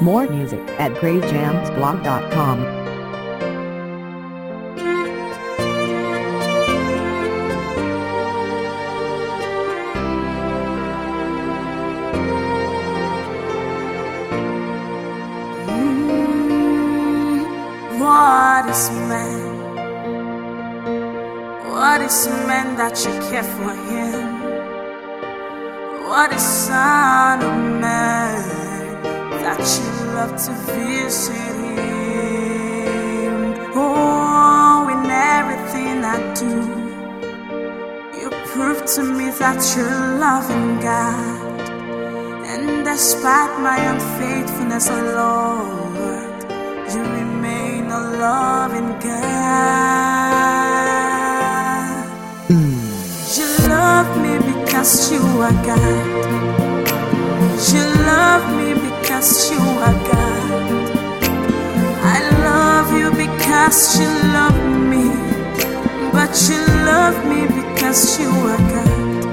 More music at praisejamsblog.com. Mm, what is man? What is man that you care for him? What is son of man that you love to visit him? Oh, in everything I do, you prove to me that you're a loving God. And despite my unfaithfulness, oh Lord, you remain a loving God. You love me because you are God. You love me because you are God. I love you because you love me. But you love me because you are God.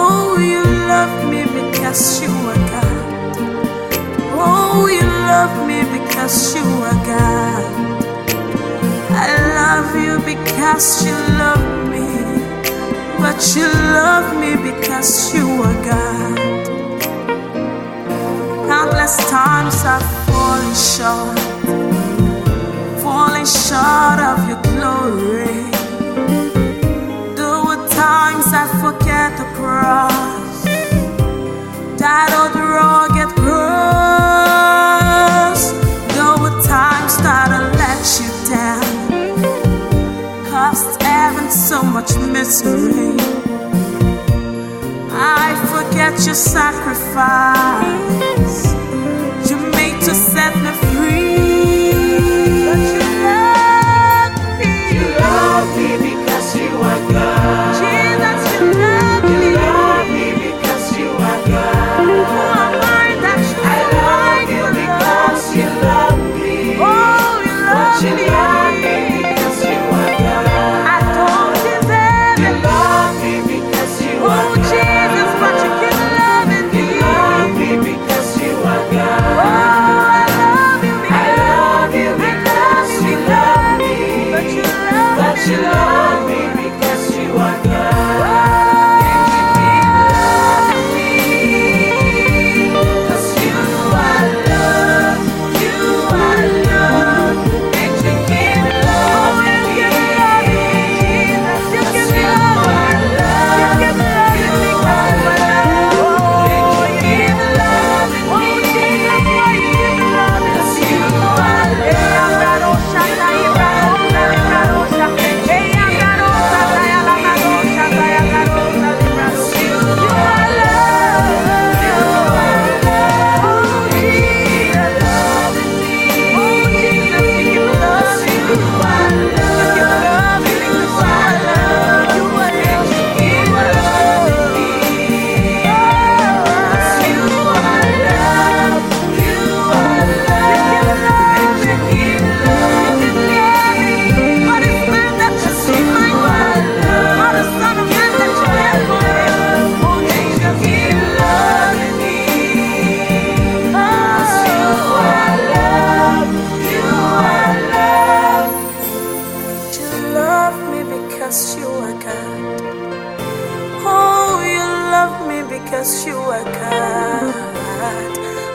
Oh, you love me because you are God. Oh, you love me because you are God. I love you because you love me. But you love me because you are God. Countless times I've fallen short, fallen short of your glory. There were times I forget the cross, on the rugged cross. There were times that I let you down, caused heaven so much misery. I forget your sacrifice made to because you are God.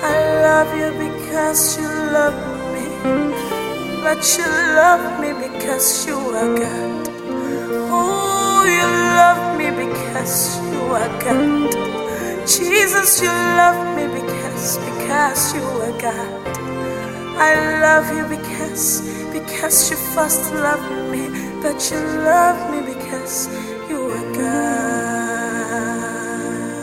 I love you because you love me. But you love me because you are God. Oh, you love me because you are God. Jesus, you love me because, because you are God. I love you because, because you first loved me, but you love me because you are God.